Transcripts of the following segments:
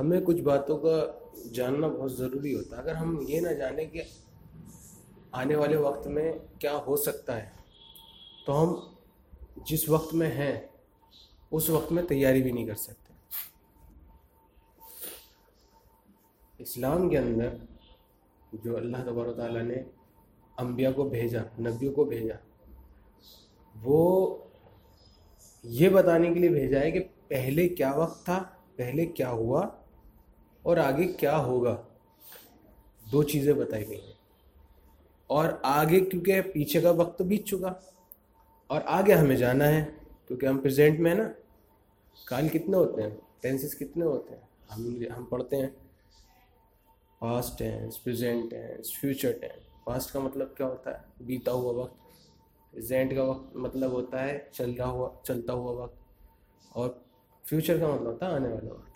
ہمیں کچھ باتوں کا جاننا بہت ضروری ہوتا ہے۔ اگر ہم یہ نہ جانیں کہ آنے والے وقت میں کیا ہو سکتا ہے، تو ہم جس وقت میں ہیں، اس وقت میں تیاری بھی نہیں کر سکتے۔ اسلام کے اندر جو اللہ تبار تعالیٰ نے انبیاء کو بھیجا، نبیوں کو بھیجا، وہ یہ بتانے کے لیے بھیجا ہے کہ پہلے کیا وقت تھا، پہلے کیا ہوا اور آگے کیا ہوگا؟ دو چیزیں بتائی گئی ہیں۔ اور آگے کیونکہ پیچھے کا وقت تو بیت چکا۔ اور آگے ہمیں جانا ہے، کیونکہ ہم پریزنٹ میں ہیں نا۔ کال کتنے ہوتے ہیں؟ ٹینسز کتنے ہوتے ہیں؟ ہم ہم پڑھتے ہیں۔ Past tense present tense future tense past کا مطلب کیا ہوتا ہے؟ بیتا ہوا وقت۔ پریزنٹ کا وقت مطلب ہوتا ہے چل رہا ہوا، چلتا ہوا وقت۔ اور فیوچر کا مطلب ہوتا ہے آنے والا وقت۔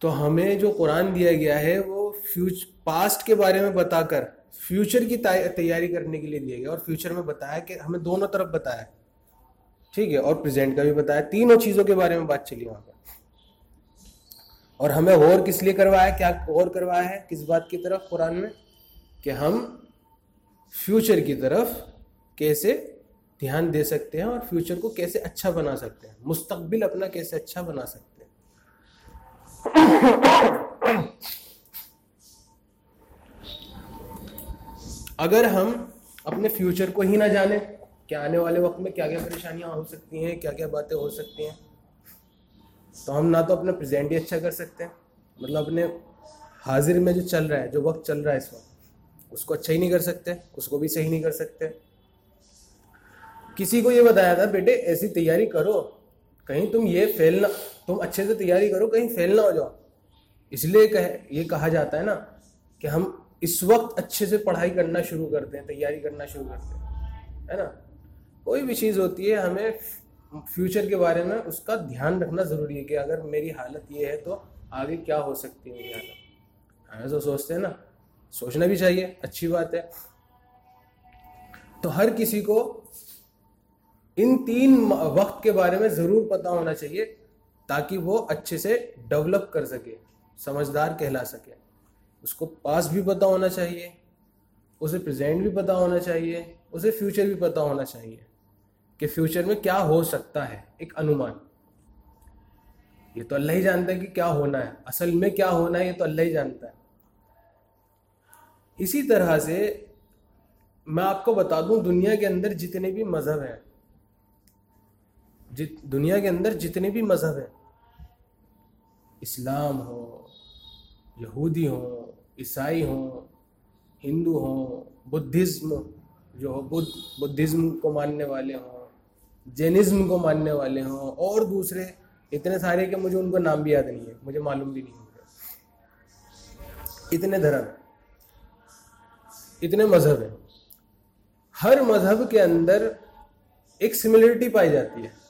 تو ہمیں جو قرآن دیا گیا ہے وہ فیوچ پاسٹ کے بارے میں بتا کر فیوچر کی تیاری کرنے کے لیے دیا گیا اور فیوچر میں بتایا کہ ہمیں دونوں طرف بتایا ٹھیک ہے، اور پریزنٹ کا بھی بتایا تینوں چیزوں کے بارے میں بات چلی وہاں پہ اور ہمیں غور کس لیے کروایا کیا غور کروایا ہے؟ کس بات کی طرف قرآن میں؟ کہ ہم فیوچر کی طرف کیسے دھیان دے سکتے ہیں اور فیوچر کو کیسے اچھا بنا سکتے ہیں۔ مستقبل اپنا کیسے اچھا بنا سکتے ہیں۔ اگر ہم اپنے فیوچر کو ہی نہ جانیں، کہ آنے والے وقت میں کیا کیا پریشانیاں ہو سکتی ہیں، کیا کیا باتیں ہو سکتی ہیں، تو ہم نہ تو اپنا پریزنٹ ہی اچھا کر سکتے ہیں۔ مطلب اپنے حاضر میں جو چل رہا ہے، جو وقت چل رہا ہے اس وقت، اس کو اچھا ہی نہیں کر سکتے، اس کو بھی صحیح نہیں کر سکتے۔ کسی کو یہ بتایا تھا، بیٹے ایسی تیاری کرو کہیں تم یہ فیل نہ تم اچھے سے تیاری کرو، کہیں فیل نہ ہو جاؤ۔ اس لیے کہ یہ کہا جاتا ہے نا کہ ہم اس وقت اچھے سے پڑھائی کرنا شروع کرتے ہیں، تیاری کرنا شروع کرتے ہیں، ہے نا؟ کوئی بھی چیز ہوتی ہے، ہمیں فیوچر کے بارے میں اس کا دھیان رکھنا ضروری ہے کہ اگر میری حالت یہ ہے تو آگے کیا ہو سکتی ہے میری حالت۔ ہمیں تو سوچتے ہیں نا، سوچنا بھی چاہیے، اچھی بات ہے۔ تو ہر کسی کو ان تین وقت کے بارے میں ضرور پتا ہونا چاہیے تاکہ وہ اچھے سے ڈیولپ کر سکے، سمجھدار کہلا سکے۔ اس کو پاس بھی پتا ہونا چاہیے، اسے پریزنٹ بھی پتا ہونا چاہیے، اسے فیوچر بھی پتا ہونا چاہیے کہ فیوچر میں کیا ہو سکتا ہے، ایک انومان۔ یہ تو اللہ ہی جانتا ہے کہ کیا ہونا ہے، اصل میں کیا ہونا ہے، یہ تو اللہ ہی جانتا ہے۔ اسی طرح سے میں آپ کو بتا دوں دنیا کے اندر جتنے بھی مذہب ہیں دنیا کے اندر جتنے بھی مذہب ہیں، اسلام ہو، یہودی ہوں عیسائی ہوں ہندو ہوں بدھزم جو ہو، بدھ بدھزم کو ماننے والے ہوں، جینزم کو ماننے والے ہوں، اور دوسرے اتنے سارے کہ مجھے ان کو نام بھی یاد نہیں ہے، مجھے معلوم بھی نہیں ہوگا اتنے دھرم، اتنے مذہب ہیں۔ ہر مذہب کے اندر ایک سملرٹی پائی جاتی ہے۔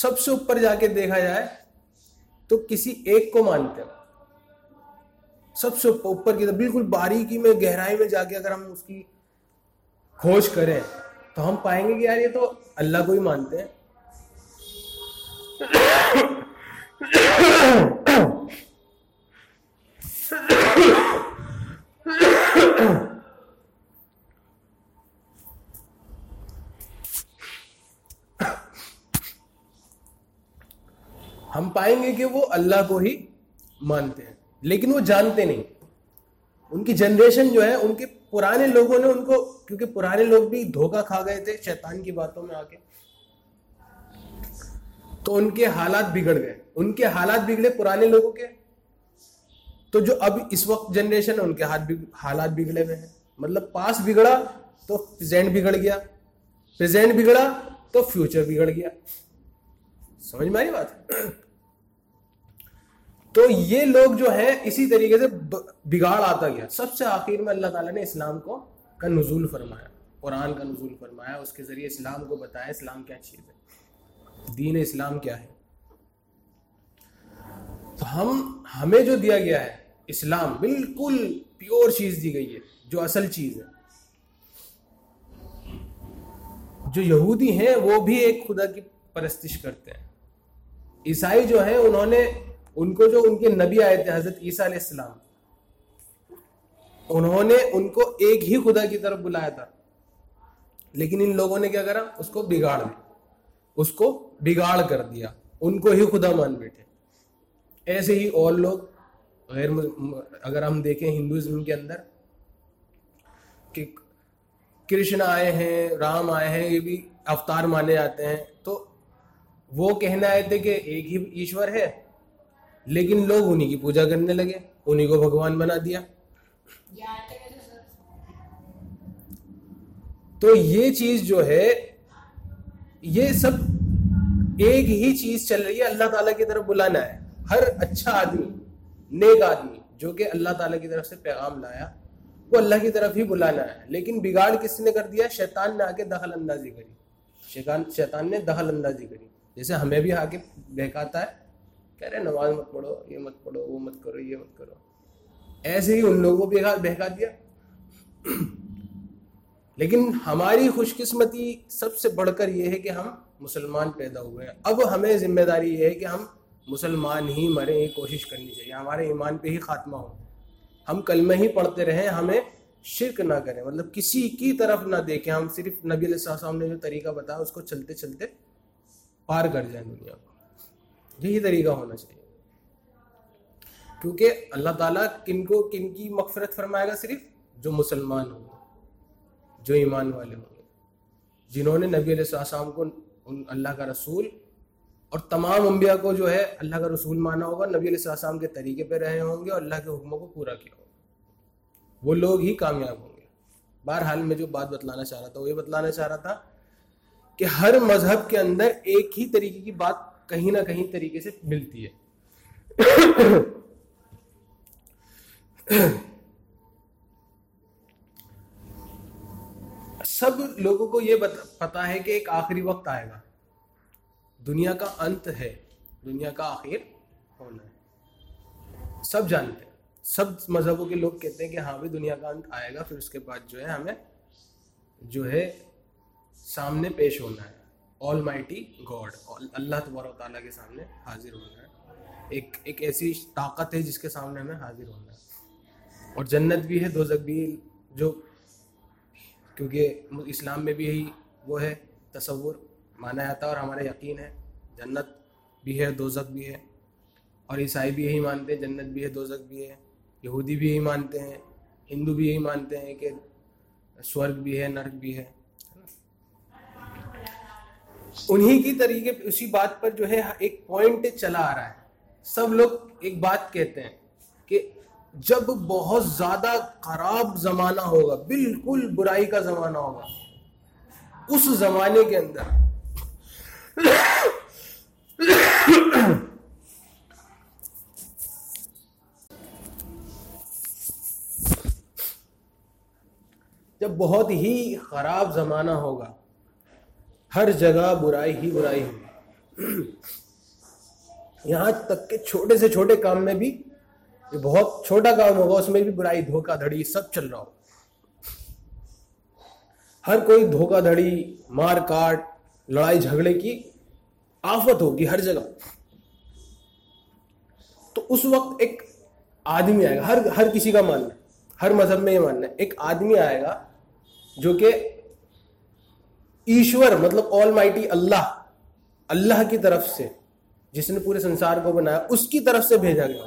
سب سے اوپر جا کے دیکھا جائے تو کسی ایک کو مانتے ہیں سب سے اوپر کی بالکل باریکی میں، گہرائی میں جا کے اگر ہم اس کی کھوج کریں تو ہم پائیں گے کہ یار یہ تو اللہ کو ہی مانتے ہیں۔ ہم پائیں گے کہ وہ اللہ کو ہی مانتے ہیں۔ لیکن وہ جانتے نہیں۔ ان کی جنریشن جو ہے، ان کے پرانے لوگوں نے ان کو، کیونکہ پرانے لوگ بھی دھوکہ کھا گئے تھے شیطان کی باتوں میں آ کے، تو ان کے حالات بگڑ گئے۔ ان کے حالات بگڑے پرانے لوگوں کے۔ تو جو اب اس وقت جنریشن ہے، ان کے ہاتھ حالات بگڑے ہوئے ہیں۔ مطلب پاس بگڑا تو پریزنٹ بگڑ گیا۔ پریزنٹ بگڑا تو فیوچر بگڑ گیا۔ سمجھ میں آئی بات؟ تو یہ لوگ جو ہیں، اسی طریقے سے بگاڑ آتا گیا۔ سب سے آخر میں اللہ تعالیٰ نے اسلام کو کا نزول فرمایا، قرآن کا نزول فرمایا، اس کے ذریعے اسلام کو بتایا اسلام کیا چیز ہے۔ دین اسلام کیا ہے؟ تو ہم، ہمیں جو دیا گیا ہے، اسلام بالکل پیور چیز دی گئی ہے، جو اصل چیز ہے۔ جو یہودی ہیں، وہ بھی ایک خدا کی پرستش کرتے ہیں۔ عیسائی جو ہیں، انہوں نے ان کو جو ان کے نبی آئے تھے، حضرت عیسیٰ علیہ السلام، انہوں نے ان کو ایک ہی خدا کی طرف بلایا تھا۔ لیکن ان لوگوں نے کیا کرا؟ اس کو بگاڑ دیا۔ اس کو بگاڑ کر دیا۔ ان کو ہی خدا مان بیٹھے۔ ایسے ہی اور لوگ غیر اگر ہم دیکھیں ہندوازم کے اندر، کہ کرشن آئے ہیں، رام آئے ہیں، یہ بھی اوتار مانے جاتے ہیں، تو وہ کہنے آئے تھے کہ ایک ہی ایشور ہے، لیکن لوگ انہیں کی پوجا کرنے لگے انہیں کو بھگوان بنا دیا۔ تو یہ چیز جو ہے، یہ سب ایک ہی چیز چل رہی ہے، اللہ تعالیٰ کی طرف بلانا ہے۔ ہر اچھا آدمی، نیک آدمی، جو کہ اللہ تعالیٰ کی طرف سے پیغام لایا، وہ اللہ کی طرف ہی بلانا ہے۔ لیکن بگاڑ کس نے کر دیا؟ شیطان نے آ کے دخل اندازی کری۔ شیطان نے دخل اندازی کری۔ جیسے ہمیں بھی آ کے بہکاتا ہے، کہہ رہے نماز مت پڑھو، یہ مت پڑھو، وہ مت کرو، یہ مت کرو۔ ایسے ہی ان لوگوں کو بھی بہکا دیا۔ لیکن ہماری خوش قسمتی سب سے بڑھ کر یہ ہے کہ ہم مسلمان پیدا ہوئے ہیں۔ اب ہمیں ذمہ داری یہ ہے کہ ہم مسلمان ہی مریں، یہ کوشش کرنی چاہیے۔ ہمارے ایمان پہ ہی خاتمہ ہو۔ ہم کلمہ ہی پڑھتے رہیں، ہمیں شرک نہ کریں۔ مطلب کسی کی طرف نہ دیکھیں۔ ہم صرف نبی علیہ السلام نے جو طریقہ بتایا، اس کو چلتے چلتے پار کر جائیں دنیا کو۔ یہی طریقہ ہونا چاہیے۔ کیونکہ اللہ تعالیٰ کن کو کن کی مغفرت فرمائے گا؟ صرف جو مسلمان ہوں گے، جو ایمان والے ہوں گے۔ جنہوں نے نبی علیہ السلام کو ان اللہ کا رسول اور تمام انبیاء کو جو ہے اللہ کا رسول مانا ہوگا، نبی علیہ السلام کے طریقے پہ رہے ہوں گے اور اللہ کے حکموں کو پورا کیا ہوگا۔ وہ لوگ ہی کامیاب ہوں گے۔ بہرحال میں جو بات بتلانا چاہ رہا تھا، وہ یہ بتلانا چاہ رہا تھا کہ ہر مذہب کے اندر ایک ہی طریقے کی بات کہیں نہ کہیں طریقے سے ملتی ہے۔ سب لوگوں کو یہ پتا ہے کہ ایک آخری وقت آئے گا۔ دنیا کا انت ہے۔ دنیا کا آخر ہونا ہے۔ سب جانتے ہیں۔ سب مذہبوں کے لوگ کہتے ہیں کہ ہاں بھی دنیا کا انت آئے گا، پھر اس کے بعد جو ہے ہمیں جو ہے سامنے پیش ہونا ہے۔ آل مائٹی گاڈ اللہ تبار و تعالیٰ کے سامنے حاضر ہونا ہے۔ ایک ایک ایسی طاقت ہے جس کے سامنے ہمیں حاضر ہونا ہے۔ اور جنت بھی ہے دوزک بھی، جو کیونکہ اسلام میں بھی یہی وہ ہے، تصور مانا جاتا ہے اور ہمارا یقین ہے۔ جنت بھی ہے دوزک بھی ہے۔ اور عیسائی بھی یہی مانتے ہیں، جنت بھی ہے دوزک بھی ہے۔ یہودی بھی یہی مانتے ہیں، ہندو بھی یہی مانتے ہیں کہ سورگ بھی ہے نرک بھی ہے۔ انہی کی طریقے اسی بات پر جو ہے ایک پوائنٹ چلا آ رہا ہے۔ سب لوگ ایک بات کہتے ہیں کہ جب بہت زیادہ خراب زمانہ ہوگا، بالکل برائی کا زمانہ ہوگا، اس زمانے کے اندر جب بہت ہی خراب زمانہ ہوگا ہر جگہ برائی ہی برائی ہوگی یہاں تک کہ چھوٹے سے چھوٹے کام میں بھی یہ بہت چھوٹا کام ہوگا، اس میں بھی برائی دھوکہ دھڑی سب چل رہا ہو ہر کوئی دھوکہ دھڑی، مار کاٹ، لڑائی جھگڑے کی آفت ہوگی ہر جگہ۔ تو اس وقت ایک آدمی آئے گا۔ ہر ہر کسی کا ماننا ہر مذہب میں یہ ماننا ہے۔ ایک آدمی آئے گا جو کہ ایشور مطلب آل مائٹی اللہ اللہ کی طرف سے، جس نے پورے سنسار کو بنایا، اس کی طرف سے بھیجا گیا۔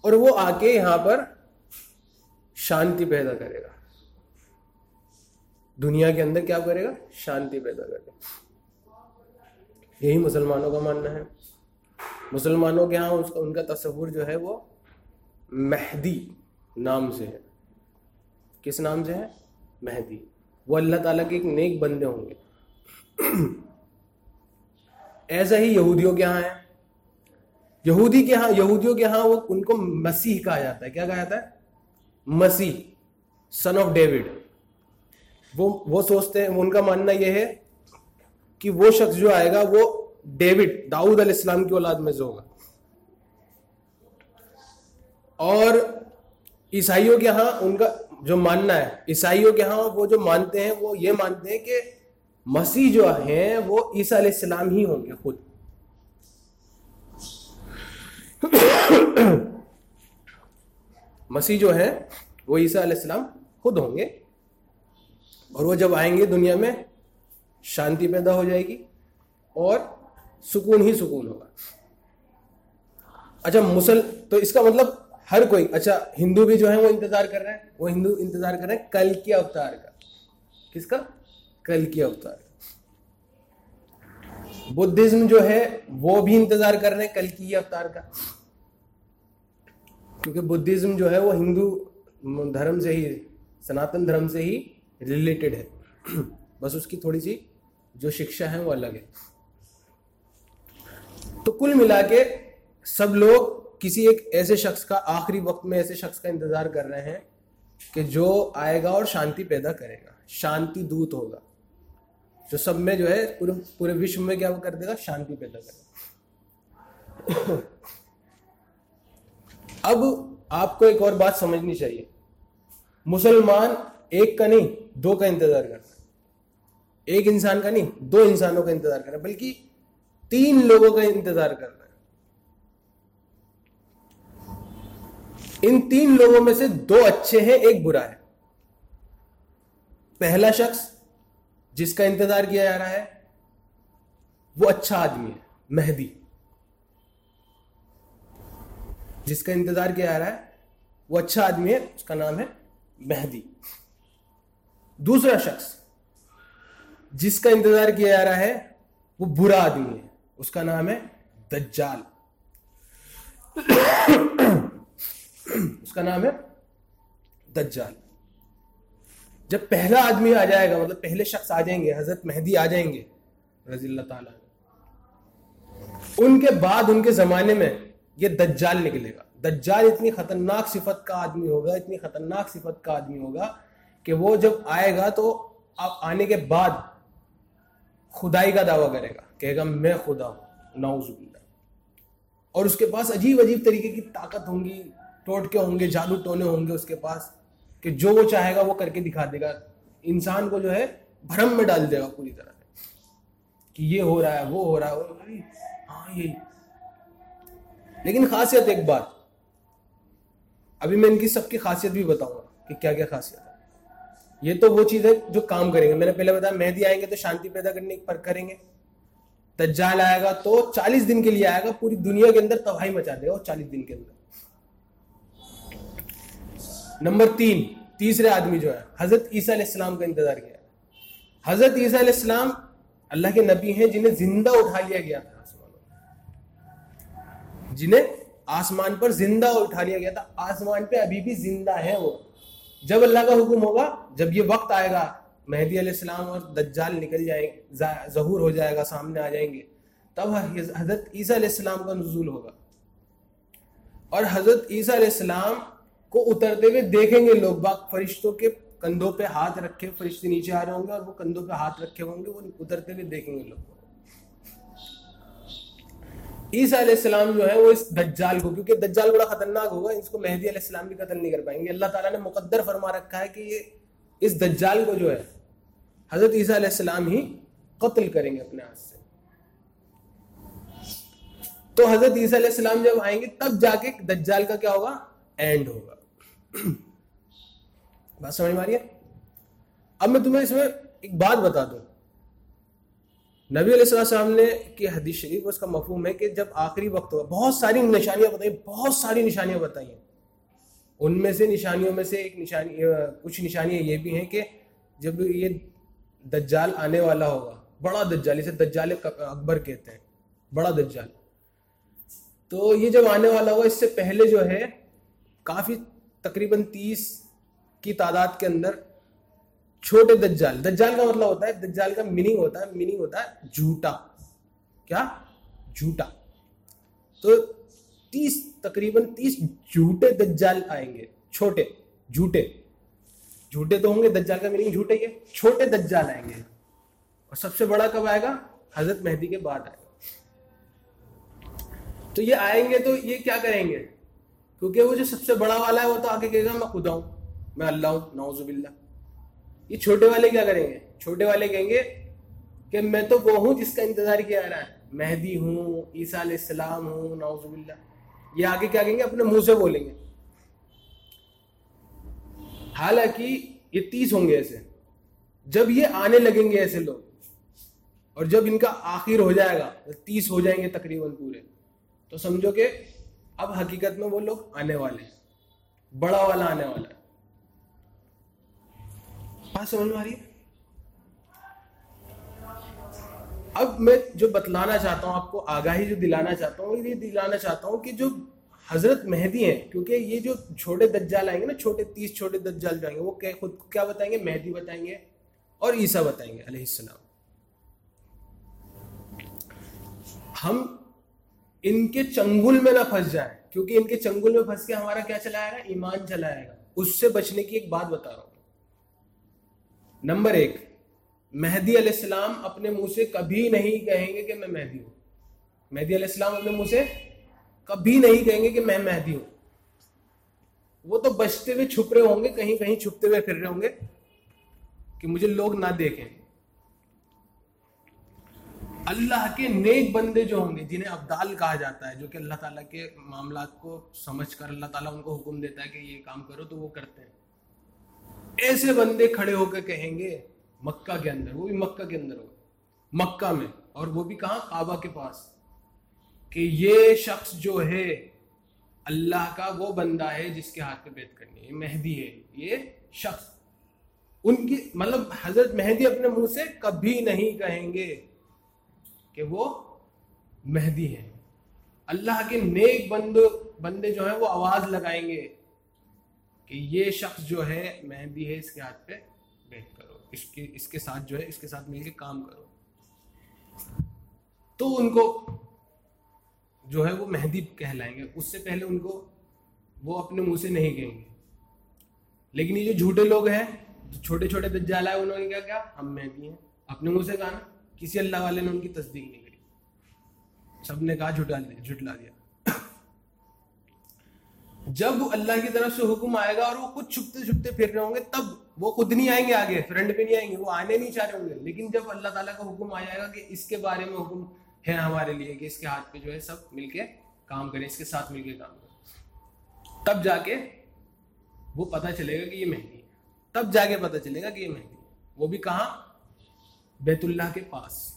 اور وہ آ کے یہاں پر شانتی پیدا کرے گا۔ دنیا کے اندر کیا کرے گا؟ شانتی پیدا کرے گا۔ یہی مسلمانوں کا ماننا ہے۔ مسلمانوں کے ہاں ان کا تصور جو ہے وہ مہدی نام سے ہے۔ کس نام سے ہے؟ مہدی۔ وہ اللہ تعالیٰ کے ایک نیک بندے ہوں گے۔ ایسا ہی یہودیوں کے یہاں ہے۔ یہودی کے ہاں یہودیوں کے ہاں وہ ان کو مسیح کہا جاتا ہے۔ کیا کہا جاتا ہے؟ مسیح سن آف ڈیوڈ وہ وہ سوچتے ہیں، ان کا ماننا یہ ہے کہ وہ شخص جو آئے گا، وہ ڈیوڈ داؤد علیہ السلام کی اولاد میں سے ہوگا۔ اور عیسائیوں کے ہاں ان کا جو ماننا ہے، عیسائیوں کے ہاں وہ جو مانتے ہیں، وہ یہ مانتے ہیں کہ مسیح جو ہیں، وہ عیسیٰ علیہ السلام ہی ہوں گے خود۔ مسیح جو ہے وہ عیسیٰ علیہ السلام خود ہوں گے۔ اور وہ جب آئیں گے دنیا میں، شانتی پیدا ہو جائے گی اور سکون ہی سکون ہوگا۔ اچھا مسل تو اس کا مطلب ہر کوئی اچھا ہندو بھی جو ہے وہ انتظار کر رہے ہیں، وہ ہندو انتظار کر رہے ہیں کل کے اوتار کا۔ کس کا؟ کل کے اوتار۔ بدھزم جو ہے وہ بھی انتظار کر رہے ہیں کل کی اوتار کا۔ کیونکہ بدھزم جو ہے وہ ہندو دھرم سے ہی، سناتن دھرم سے ہی ریلیٹڈ ہے۔ بس اس کی تھوڑی سی جو شکشا ہے وہ الگ ہے۔ تو کل ملا کے سب لوگ کسی ایک ایسے شخص کا آخری وقت میں ایسے شخص کا انتظار کر رہے ہیں کہ جو آئے گا اور شانتی پیدا کرے گا، شانتی دوت ہوگا۔ جو سب میں جو ہے پورے پورے وشو میں کیا کر دے گا؟ شانتی پیدا کرے گا۔ اب آپ کو ایک اور بات سمجھنی چاہیے۔ مسلمان ایک کا نہیں، دو کا انتظار کرتا ایک انسان کا نہیں، دو انسانوں کا انتظار کر رہا ہے، بلکہ تین لوگوں کا انتظار کر رہا ہے۔ ان تین لوگوں میں سے دو اچھے ہیں، ایک برا ہے۔ پہلا شخص جس کا انتظار کیا جا رہا ہے، وہ اچھا آدمی ہے، مہدی۔ جس کا انتظار کیا جا رہا ہے، وہ اچھا آدمی ہے، اس کا نام ہے مہدی۔ دوسرا شخص جس کا انتظار کیا جا رہا ہے، وہ برا آدمی ہے، اس کا نام ہے دجال۔ اس کا نام ہے دجال۔ جب پہلا آدمی آ جائے گا مطلب پہلے شخص آ جائیں گے، حضرت مہدی آ جائیں گے، رضی اللہ تعالی ان کے بعد، ان کے زمانے میں یہ دجال نکلے گا۔ دجال اتنی خطرناک صفت کا آدمی ہوگا، اتنی خطرناک صفت کا آدمی ہوگا کہ وہ جب آئے گا تو آنے کے بعد خدائی کا دعویٰ کرے گا، کہے گا، میں خدا ہوں ناؤز باللہ۔ اور اس کے پاس عجیب عجیب طریقے کی طاقت ہوں گی ٹوٹ کے ہوں گے جادو ٹونے ہوں گے اس کے پاس، کہ جو وہ چاہے گا وہ کر کے دکھا دے گا۔ انسان کو جو ہے بھرم میں ڈال دے گا پوری طرح سے۔ کہ یہ ہو رہا ہے، وہ ہو رہا ہے ہاں یہی لیکن خاصیت ایک بات۔ ابھی میں ان کی سب کی خاصیت بھی بتاؤں گا کہ کیا کیا خاصیت ہے۔ یہ تو وہ چیز ہے جو کام کریں گے۔ میں نے پہلے بتایا، مہدی آئیں گے تو شانتی پیدا کرنے پر کریں گے۔ دجال آئے گا تو چالیس دن کے لیے آئے گا، پوری دنیا کے اندر تباہی مچا دے گا چالیس دن کے اندر۔ نمبر تین، تیسرے آدمی جو ہے، حضرت عیسیٰ علیہ السلام کا انتظار کیا۔ حضرت عیسیٰ علیہ السلام اللہ کے نبی ہیں جنہیں زندہ اٹھا لیا گیا تھا۔ جنہیں آسمان پر زندہ اٹھا لیا گیا تھا۔ آسمان پہ ابھی بھی زندہ ہے وہ۔ جب اللہ کا حکم ہوگا، جب یہ وقت آئے گا، مہدی علیہ السلام اور دجال نکل جائیں ظہور ہو جائے گا، سامنے آ جائیں گے، تب حضرت عیسیٰ علیہ السلام کا نزول ہوگا۔ اور حضرت عیسیٰ علیہ السلام کو اترتے ہوئے دیکھیں گے لوگ۔ باغ فرشتوں کے کندھوں پہ ہاتھ رکھے فرشتے نیچے آ رہے ہوں گے اور وہ کندھوں پہ ہاتھ رکھے ہوں گے، وہ اترتے ہوئے دیکھیں گے لوگ۔ عیسیٰ علیہ السلام جو ہے وہ اس دجال کو، کیونکہ دجال بڑا خطرناک ہوگا، اس کو مہدی علیہ السلام بھی قتل نہیں کر پائیں گے۔ اللہ تعالیٰ نے مقدر فرما رکھا ہے کہ یہ اس دجال کو جو ہے حضرت عیسیٰ علیہ السلام ہی قتل کریں گے اپنے ہاتھ سے۔ تو حضرت عیسیٰ علیہ السلام جب آئیں گے، تب جا کے دجال کا کیا ہوگا؟ اینڈ ہوگا۔ بات سمجھ ماری ہے؟ اب میں تمہیں اس میں ایک بات بتا دوں۔ نبی علیہ السلام نے کی حدیث شریف اس کا مفہوم ہے کہ جب آخری وقت ہوگا بہت ساری نشانیاں بتائیں، بہت ساری نشانیاں بتائی ہیں ان میں سے نشانیوں میں سے ایک نشانی کچھ نشانیاں یہ بھی ہیں کہ جب یہ دجال آنے والا ہوگا، بڑا دجال، اسے دجال اکبر کہتے ہیں، بڑا دجال۔ تو یہ جب آنے والا ہوگا، اس سے پہلے جو ہے، کافی تقریباً تیس کی تعداد کے اندر چھوٹے دجال دجال کا مطلب ہوتا ہے، دجال کا میننگ ہوتا ہے میننگ ہوتا ہے جھوٹا۔ کیا؟ جھوٹا۔ تو تیس، تقریباً تیس جھوٹے دجال آئیں گے، چھوٹے، جھوٹے۔ جھوٹے تو ہوں گے، دجال کا میننگ جھوٹے ہی ہے، چھوٹے دجال آئیں گے۔ اور سب سے بڑا کب آئے گا؟ حضرت مہدی کے بعد آئے گا۔ تو یہ آئیں گے تو یہ کیا کریں گے؟ کیونکہ وہ جو سب سے بڑا والا ہے وہ تو آگے کہے گا، میں خدا ہوں، میں اللہ ہوں نوزب اللہ یہ چھوٹے والے کیا کریں گے؟ چھوٹے والے کہیں گے کہ میں تو وہ ہوں جس کا انتظار کیا رہا ہے۔ مہدی ہوں، عیسیٰ علیہ السلام ہوں، نعوذ باللہ۔ یہ آگے کیا کہیں گے؟ اپنے منہ سے بولیں گے۔ حالانکہ یہ تیس ہوں گے ایسے۔ جب یہ آنے لگیں گے ایسے لوگ، اور جب ان کا آخر ہو جائے گا، تیس ہو جائیں گے تقریباً پورے۔ تو سمجھو کہ اب حقیقت میں وہ لوگ آنے والے ہیں۔ بڑا والا آنے والا ہے۔ بات سمجھ میں آ رہی ہے؟ اب میں جو بتلانا چاہتا ہوں، آپ کو آگاہی جو دلانا چاہتا ہوں، یہ دلانا چاہتا ہوں کہ جو حضرت مہدی ہیں، کیونکہ یہ جو چھوٹے دجال آئیں گے نا، چھوٹے تیس چھوٹے دجال جو آئیں گے، وہ خود کیا بتائیں گے؟ مہدی بتائیں گے اور عیسیٰ بتائیں گے، علیہ السلام۔ ہم ان کے چنگل میں نہ پھنس جائیں، کیونکہ ان کے چنگل میں پھنس کے ہمارا کیا چلایا گا ایمان چلایا گا اس سے بچنے کی ایک بات بتا رہا ہوں۔ نمبر ایک، مہدی علیہ السلام اپنے منہ سے کبھی نہیں کہیں گے کہ میں مہدی ہوں۔ مہدی علیہ السلام اپنے منہ سے کبھی نہیں کہیں گے کہ میں مہدی ہوں۔ وہ تو بچتے ہوئے چھپ رہے ہوں گے، کہیں کہیں چھپتے ہوئے پھر رہے ہوں گے کہ مجھے لوگ نہ دیکھیں۔ اللہ کے نیک بندے جو ہوں گے، جنہیں ابدال کہا جاتا ہے، جو کہ اللہ تعالیٰ کے معاملات کو سمجھ کر اللہ تعالیٰ ان کو حکم دیتا ہے کہ یہ کام کرو تو وہ کرتے ہیں۔ ایسے بندے کھڑے ہو کے کہیں گے، مکہ کے اندر، وہ بھی مکہ کے اندر ہو، مکہ میں، اور وہ بھی کہاں؟ کعبہ کے پاس۔ کہ یہ شخص جو ہے، اللہ کا وہ بندہ ہے جس کے ہاتھ پہ بیت کرنی ہے مہدی ہے، یہ شخص۔ ان کی مطلب حضرت مہدی اپنے منہ سے کبھی نہیں کہیں گے۔ کہ وہ مہدی ہے اللہ کے نیک بندو بندے جو ہیں وہ آواز لگائیں گے کہ یہ شخص جو ہے مہندی ہے، اس کے ہاتھ پہ بیٹھ کرو، اس کے اس کے ساتھ جو ہے، اس کے ساتھ مل کے کام کرو۔ تو ان کو جو ہے وہ مہندی کہلائیں گے۔ اس سے پہلے ان کو وہ اپنے منہ سے نہیں کہیں گے۔ لیکن یہ جو جھوٹے لوگ ہیں، جو چھوٹے چھوٹے دجال آئے انہوں نے کیا کیا؟ ہم مہندی ہیں۔ اپنے منہ سے کہا نا۔ کسی اللہ والے نے ان کی تصدیق نہیں کری۔ سب نے کہا جھٹلا دیا جھٹلا دیا جب اللہ کی طرف سے حکم آئے گا اور وہ خود چھپتے چھپتے پھر رہے ہوں گے، تب وہ خود نہیں آئیں گے آگے، فرنٹ پہ نہیں آئیں گے، وہ آنے نہیں چاہ رہے ہوں گے۔ لیکن جب اللہ تعالیٰ کا حکم آ جائے گا کہ اس کے بارے میں حکم ہے ہمارے لیے، کہ اس کے ہاتھ پہ جو ہے سب مل کے کام کریں، اس کے ساتھ مل کے کام کریں۔ تب جا کے وہ پتہ چلے گا کہ یہ مہنگی ہے۔ تب جا کے پتہ چلے گا کہ یہ مہنگی ہے۔ وہ بھی کہاں؟ بیت اللہ کے پاس،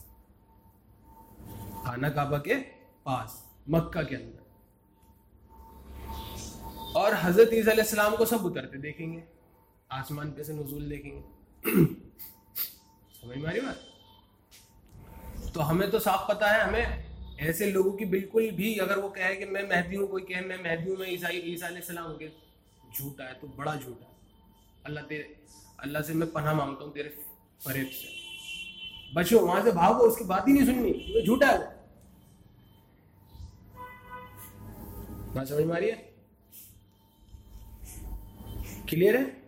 خانہ کعبہ کے پاس، مکہ کے اندر۔ اور حضرت عیسیٰ علیہ السلام کو سب اترتے دیکھیں گے، آسمان پہ سے نزول دیکھیں گے۔ سمجھ ماری بات؟ تو ہمیں تو صاف پتا ہے، ہمیں ایسے لوگوں کی بالکل بھی اگر وہ کہے کہ میں مہدی ہوں، کوئی کہ میں مہدی ہوں، میں عیسائی عیسیٰ علیہ السلام ہوں، کہ جھوٹا ہے، تو بڑا جھوٹا ہے۔ اللہ تیرے، اللہ سے میں پناہ مانگتا ہوں تیرے فریب سے۔ بچو وہاں سے بھاگو، اس کی بات ہی نہیں سننی۔ جھوٹا ہے۔ بات سمجھ ماری ہے؟ کلیئر ہے؟